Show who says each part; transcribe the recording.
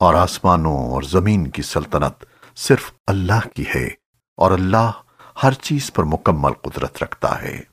Speaker 1: اور آسمانوں اور زمین کی سلطنت صرف اللہ کی ہے اور اللہ ہر چیز پر مکمل قدرت رکھتا ہے۔